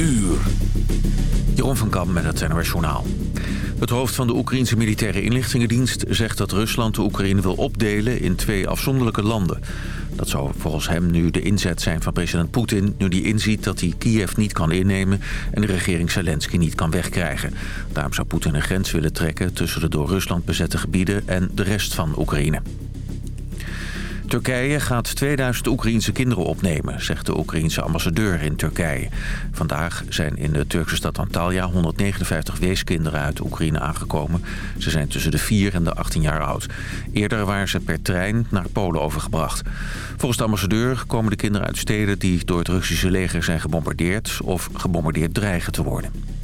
uur. Jeroen van Kamp met het NOS Journaal. Het hoofd van de Oekraïense militaire inlichtingendienst zegt dat Rusland de Oekraïne wil opdelen in twee afzonderlijke landen. Dat zou volgens hem nu de inzet zijn van president Poetin... nu die inziet dat hij Kiev niet kan innemen en de regering Zelensky niet kan wegkrijgen. Daarom zou Poetin een grens willen trekken tussen de door Rusland bezette gebieden en de rest van Oekraïne. Turkije gaat 2000 Oekraïense kinderen opnemen, zegt de Oekraïense ambassadeur in Turkije. Vandaag zijn in de Turkse stad Antalya 159 weeskinderen uit Oekraïne aangekomen. Ze zijn tussen de 4 en de 18 jaar oud. Eerder waren ze per trein naar Polen overgebracht. Volgens de ambassadeur komen de kinderen uit steden die door het Russische leger zijn gebombardeerd of gebombardeerd dreigen te worden.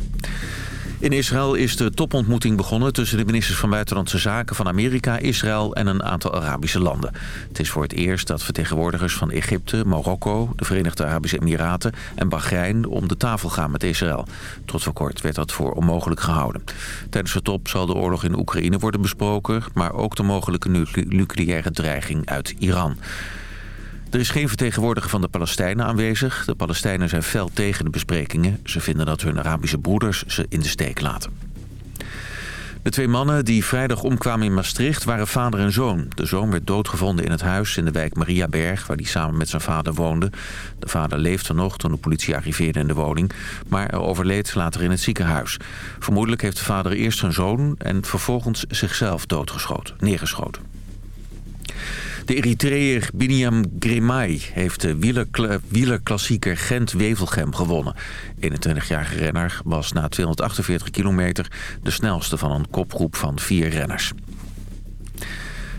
In Israël is de topontmoeting begonnen tussen de ministers van Buitenlandse Zaken van Amerika, Israël en een aantal Arabische landen. Het is voor het eerst dat vertegenwoordigers van Egypte, Marokko, de Verenigde Arabische Emiraten en Bahrein om de tafel gaan met Israël. Tot voor kort werd dat voor onmogelijk gehouden. Tijdens de top zal de oorlog in Oekraïne worden besproken, maar ook de mogelijke nucleaire dreiging uit Iran. Er is geen vertegenwoordiger van de Palestijnen aanwezig. De Palestijnen zijn fel tegen de besprekingen. Ze vinden dat hun Arabische broeders ze in de steek laten. De twee mannen die vrijdag omkwamen in Maastricht waren vader en zoon. De zoon werd doodgevonden in het huis in de wijk Mariaberg... waar hij samen met zijn vader woonde. De vader leefde nog toen de politie arriveerde in de woning... maar hij overleed later in het ziekenhuis. Vermoedelijk heeft de vader eerst zijn zoon... en vervolgens zichzelf doodgeschoten, neergeschoten. De Eritreër Biniam Gremai heeft de wielerklassieker Gent-Wevelgem gewonnen. 21-jarige renner was na 248 kilometer de snelste van een kopgroep van vier renners.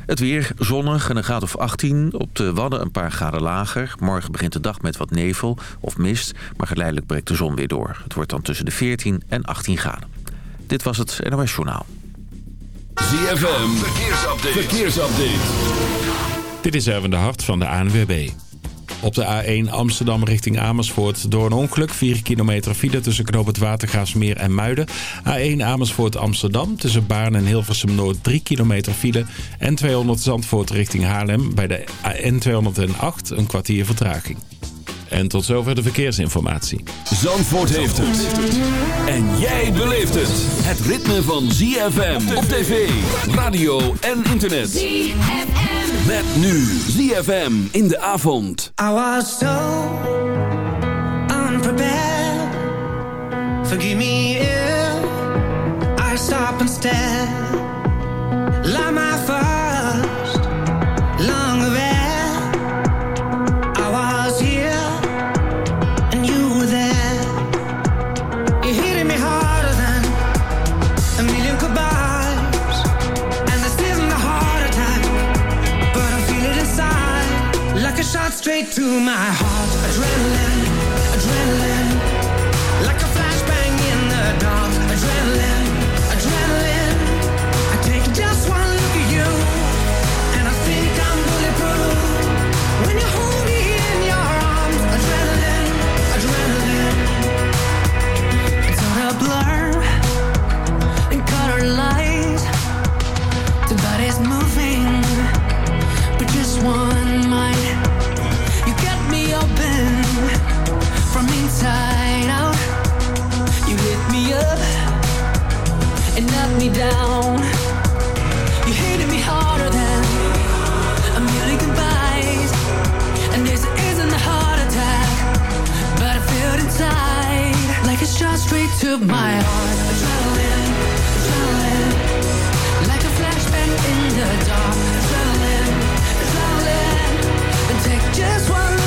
Het weer zonnig en een graad of 18. Op de Wadden een paar graden lager. Morgen begint de dag met wat nevel of mist. Maar geleidelijk breekt de zon weer door. Het wordt dan tussen de 14 en 18 graden. Dit was het NOS Journaal. ZFM. Verkeersupdate. Verkeersupdate. Dit is Erwin de Hart van de ANWB. Op de A1 Amsterdam richting Amersfoort door een ongeluk. 4 kilometer file tussen Knoop het Watergaasmeer en Muiden. A1 Amersfoort Amsterdam tussen Baarn en Hilversum Noord 3 kilometer file. En 200 Zandvoort richting Haarlem bij de N208 een kwartier vertraging. En tot zover de verkeersinformatie. Zandvoort heeft het. En jij beleeft het. Het ritme van ZFM op tv, radio en internet. ZFM. Met nu ZFM in de avond. I was so unprepared. Forgive me if I stop and stare. My heart. Down. You hated me harder than a million goodbyes. And this isn't a heart attack, but I feel it inside like a shot straight to my heart. Adrenaline, adrenaline, like a flashbang in the dark. Adrenaline, adrenaline, and take just one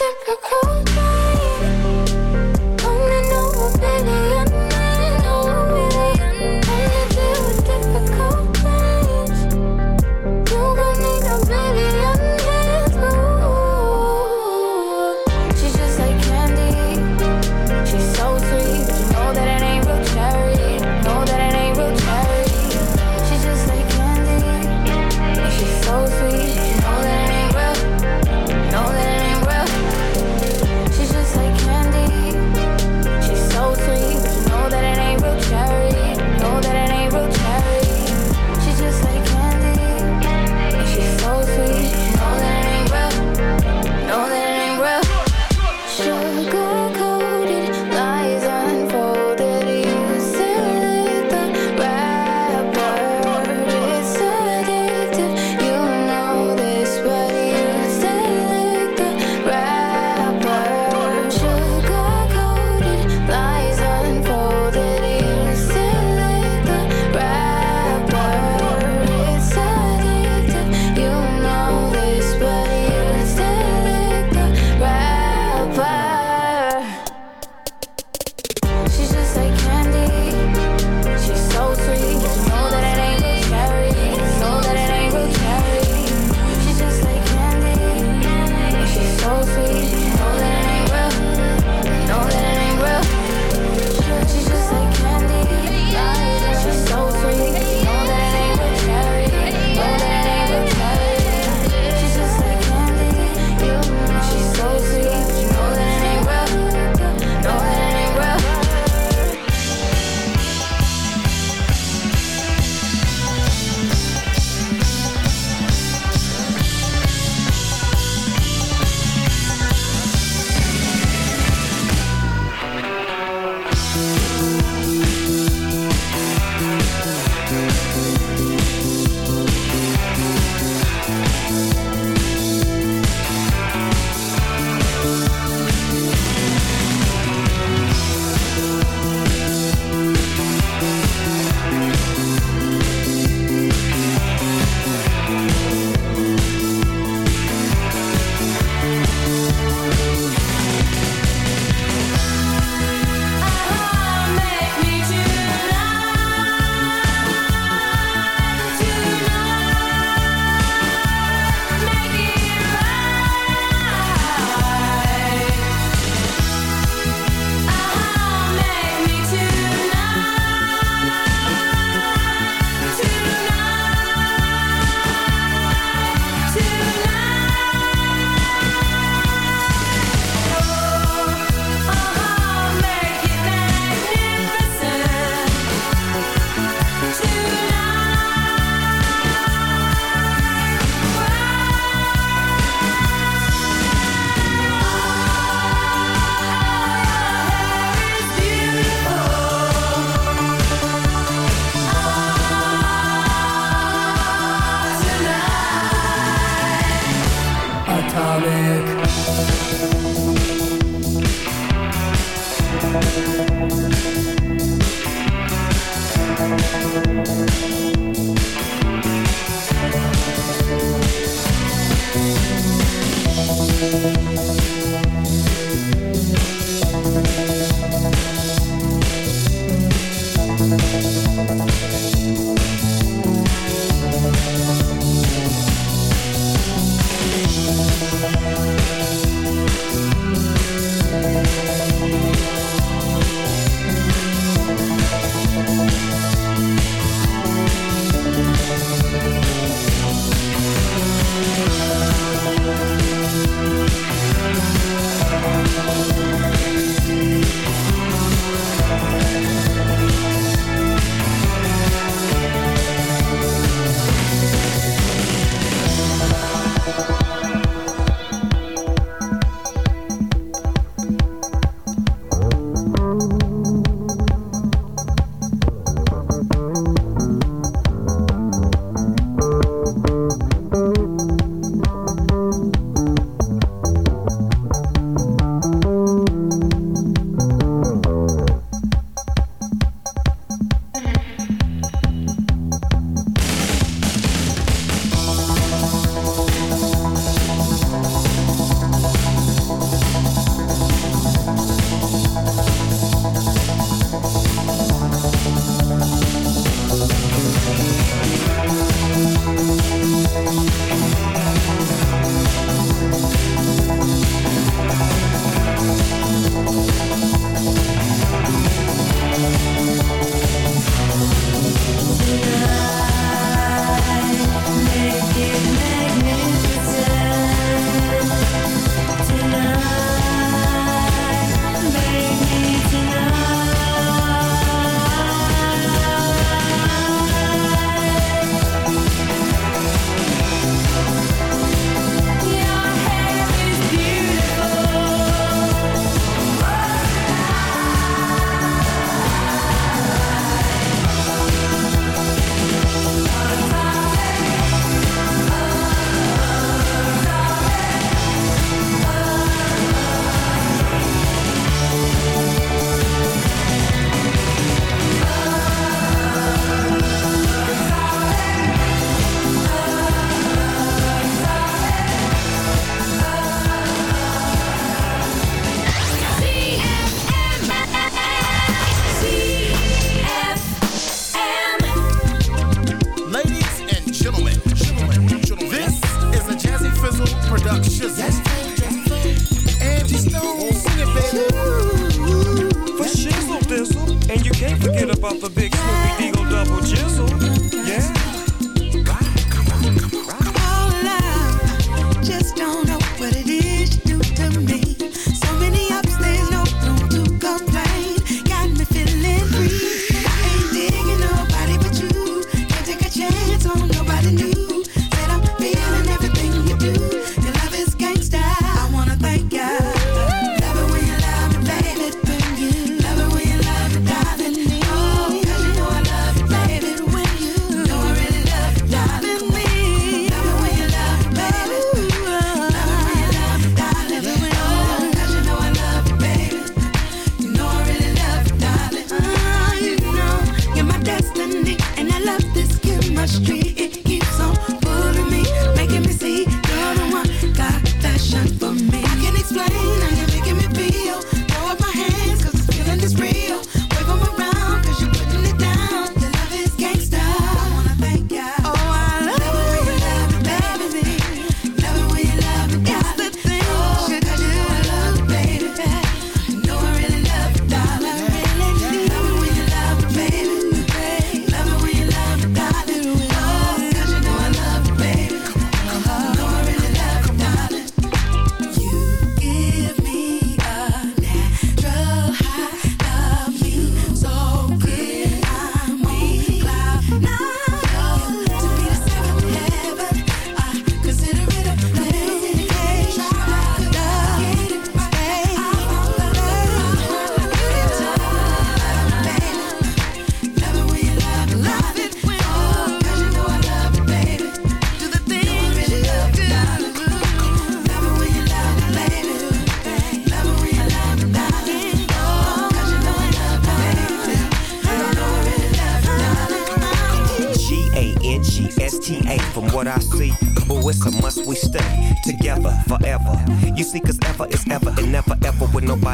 Such a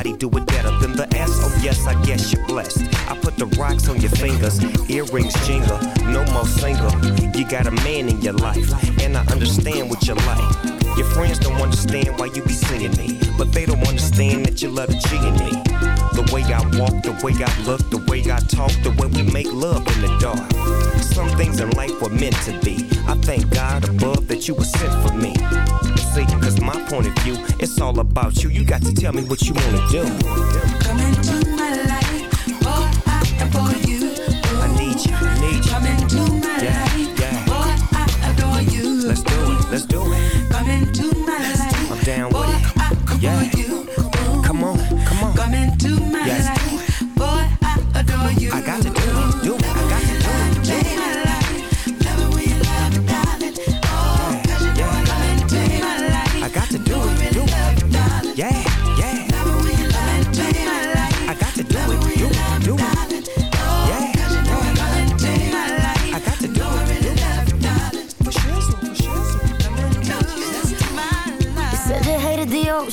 nobody do it better than the S. Oh yes, I guess you're blessed. I put the rocks on your fingers, earrings jingle, no more single. You got a man in your life, and I understand what you like. Your friends don't understand why you be singing me, but they don't understand that you love cheating me. The way I walk, the way I look, the way about you. You got to tell me what you wanna do. Come into my life.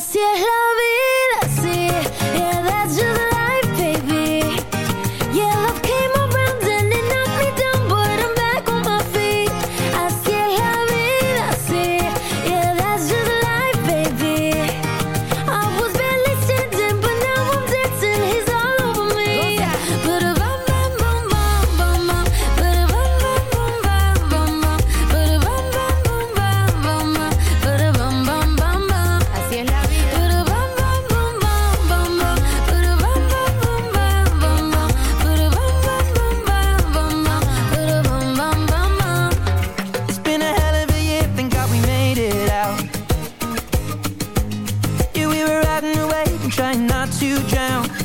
así es la vida, yeah, that's just to drown.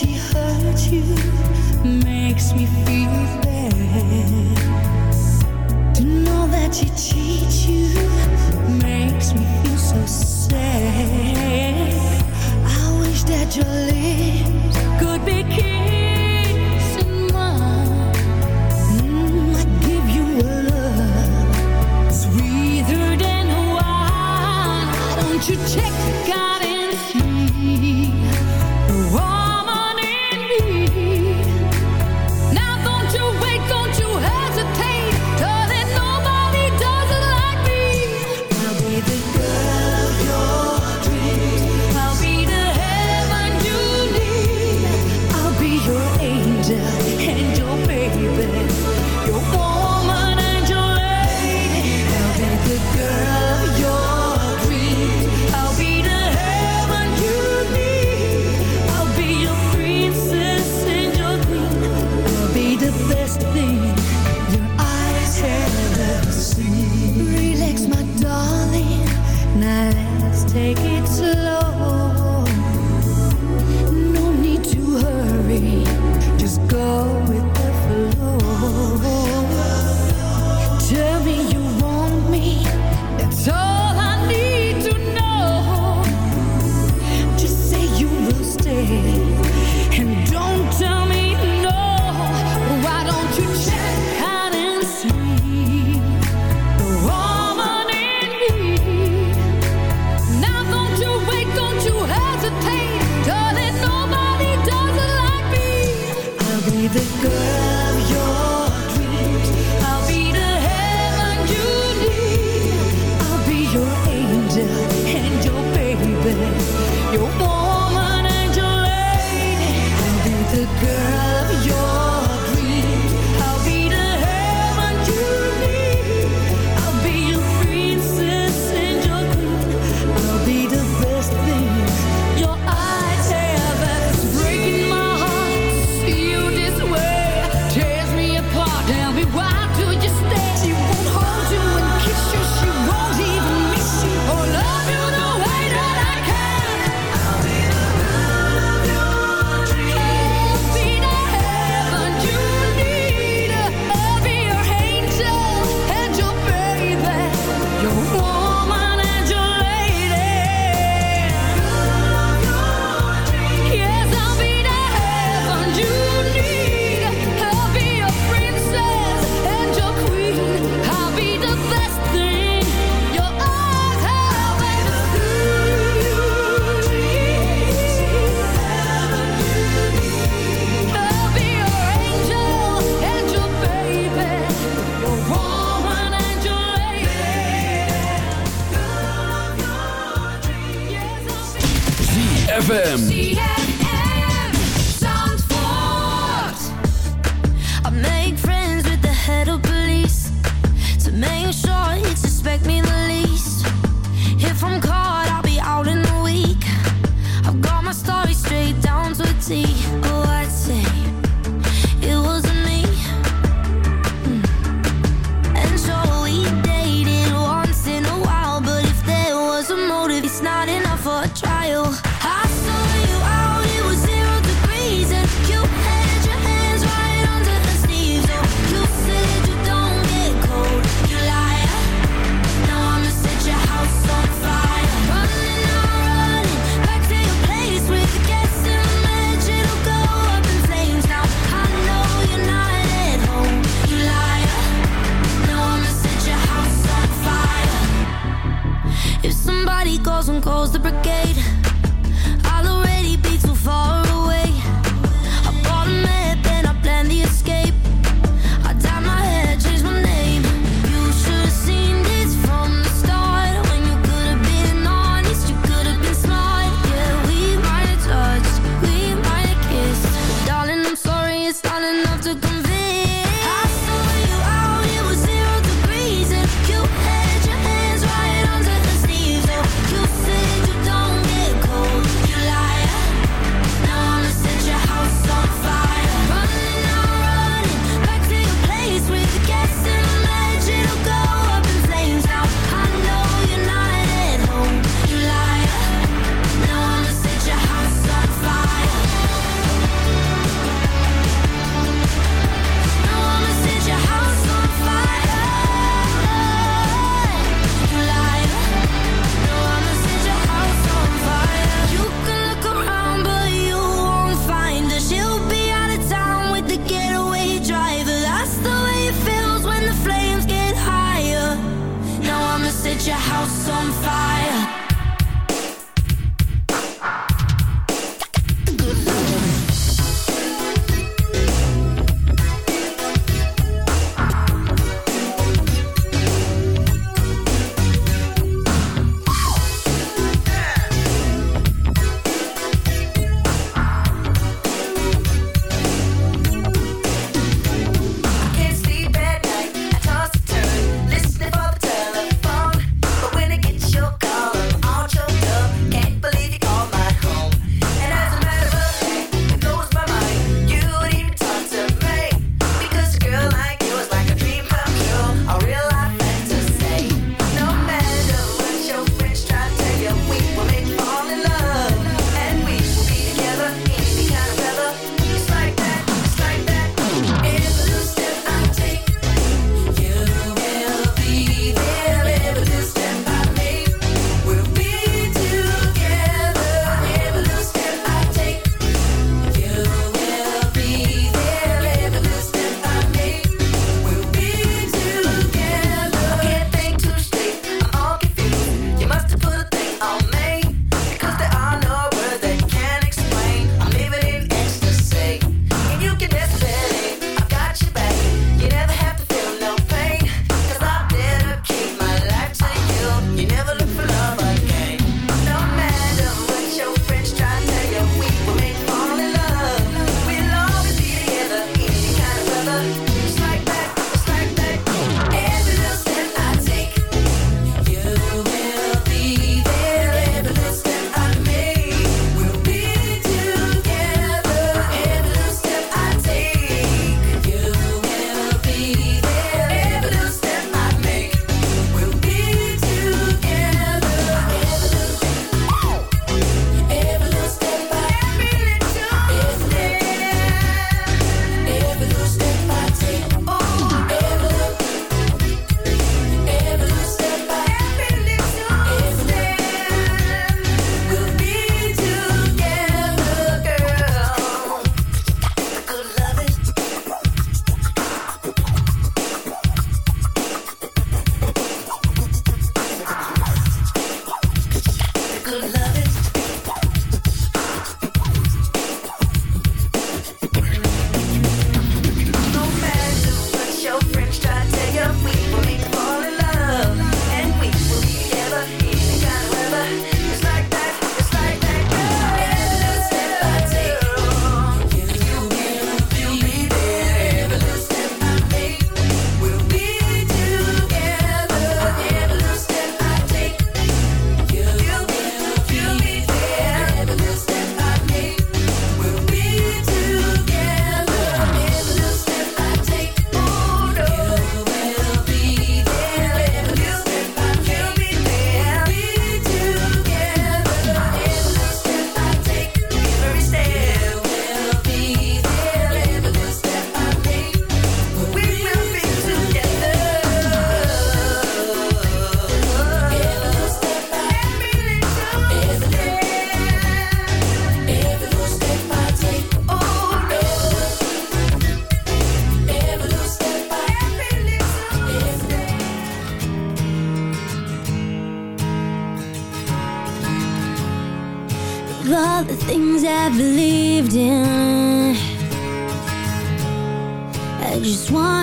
You makes me feel bad. Know that she cheats you makes me feel so sad. I wish that Jolie could be kissed. I'd give you a look sweether than why. Don't you check God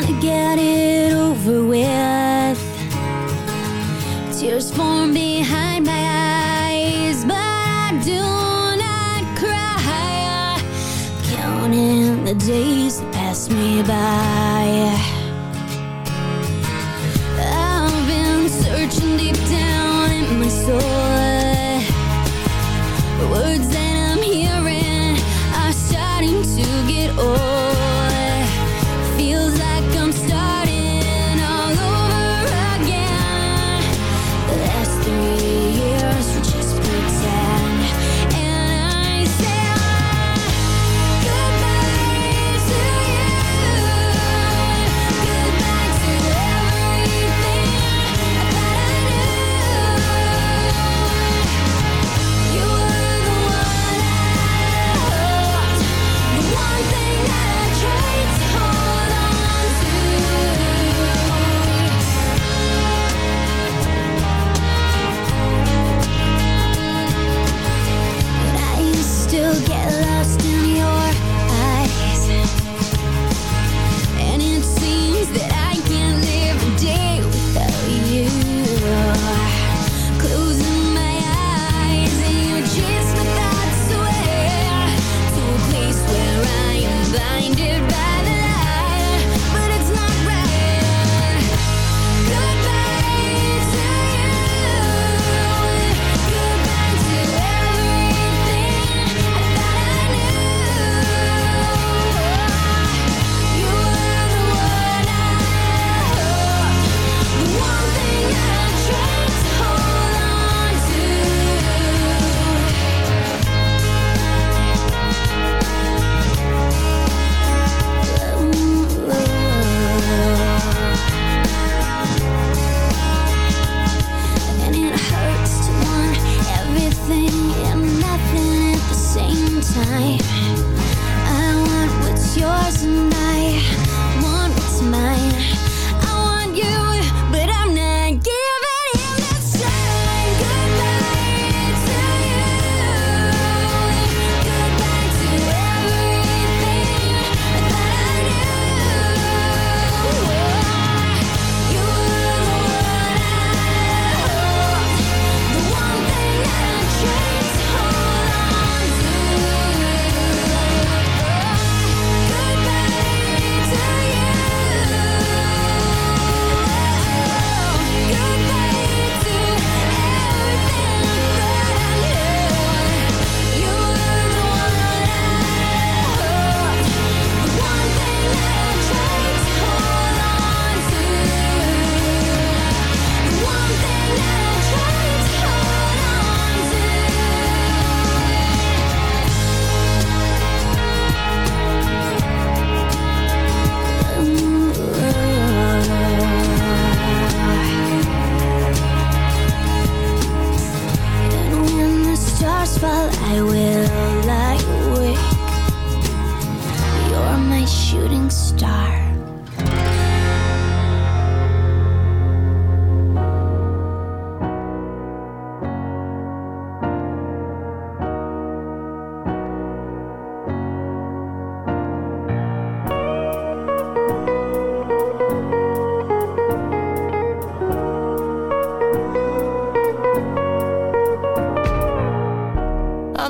to get it over with. Tears form behind my eyes But I do not cry. Counting the days that pass me by.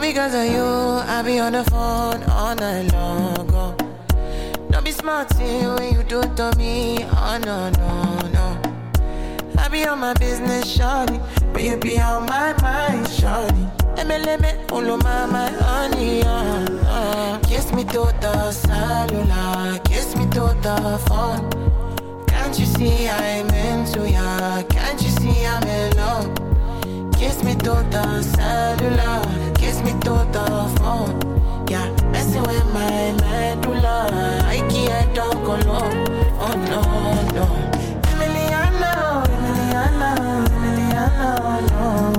because of you, I be on the phone all night long. Oh. Don't be smart when you do to me. Oh no no no. I be on my business, shawty, but you be on my mind, shawty. MLM, ulo my honey, uh, uh. Kiss me to the cellular, kiss me to the phone. Can't you see I'm into ya? Can't you see I'm in love? Kiss me to the cellular Kiss me through the phone. Yeah, messing with my medulla. I can't talk alone. Oh no, no. Emiliano, Emiliano, Emiliano, no.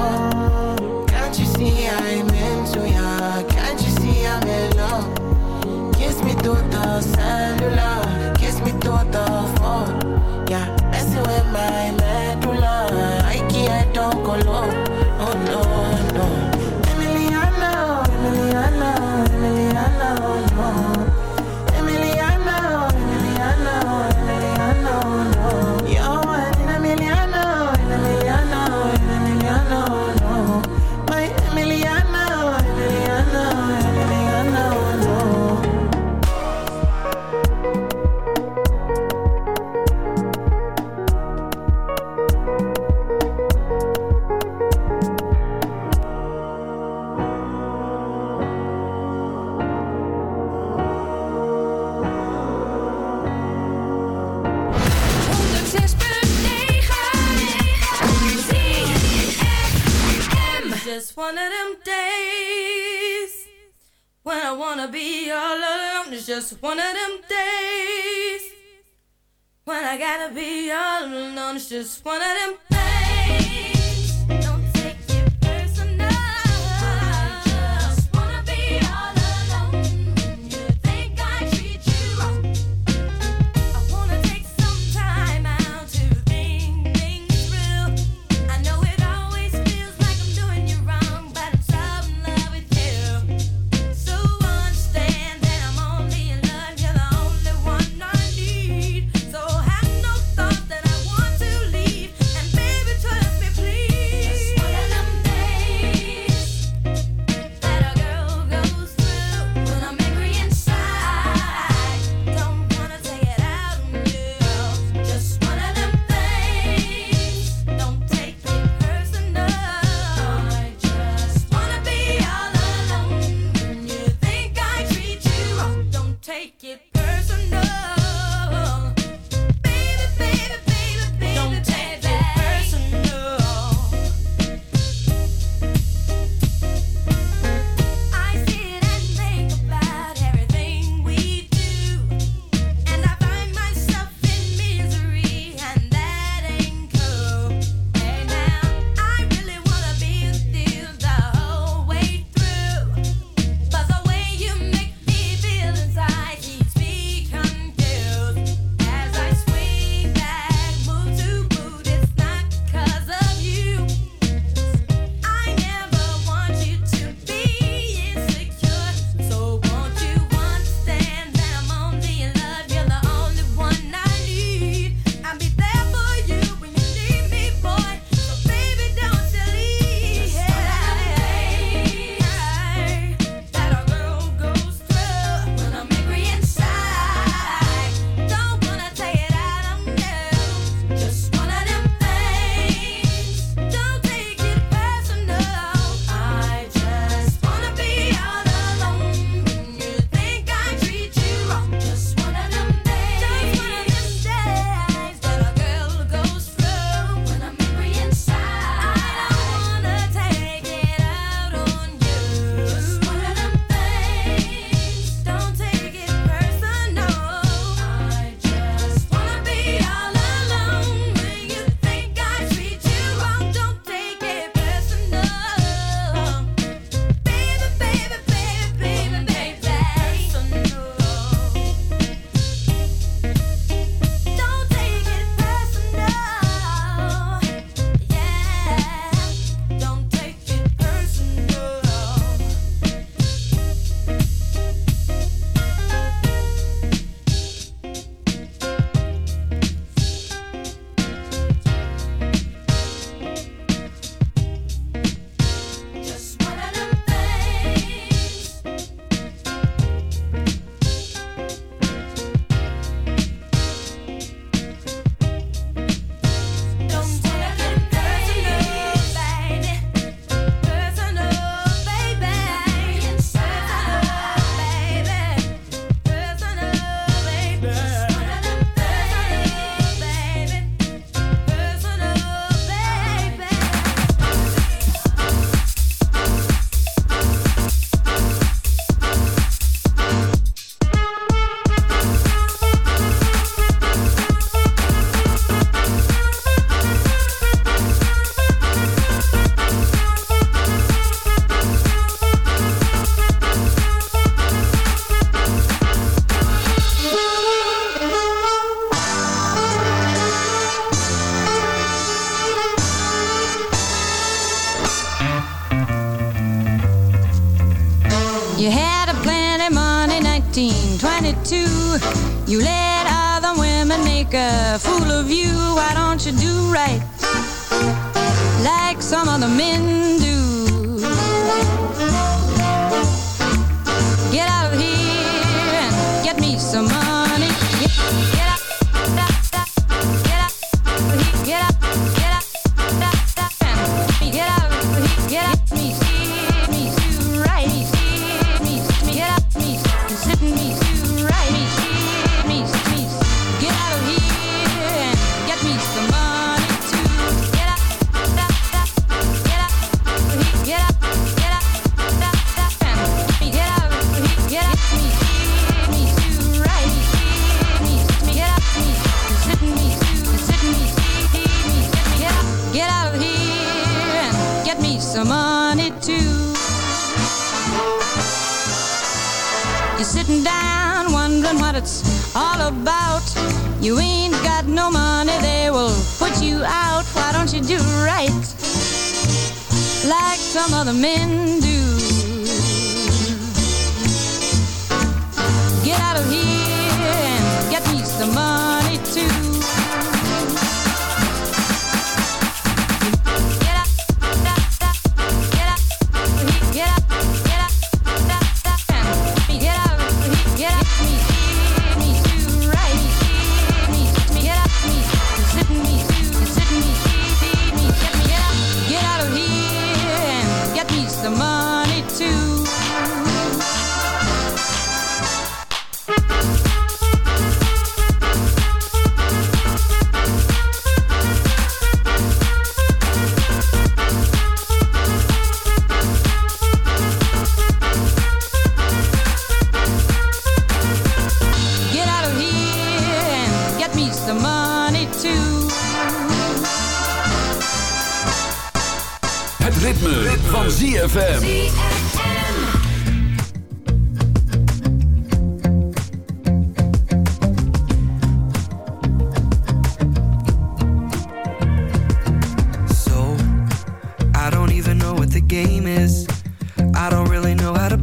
some other men do.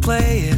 play it.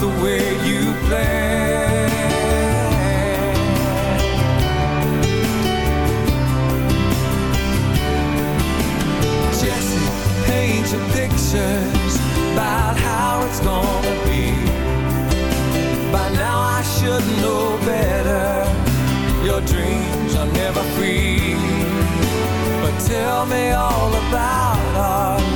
The way you planned. Jesse, paint your pictures about how it's gonna be. By now I should know better. Your dreams are never free. But tell me all about our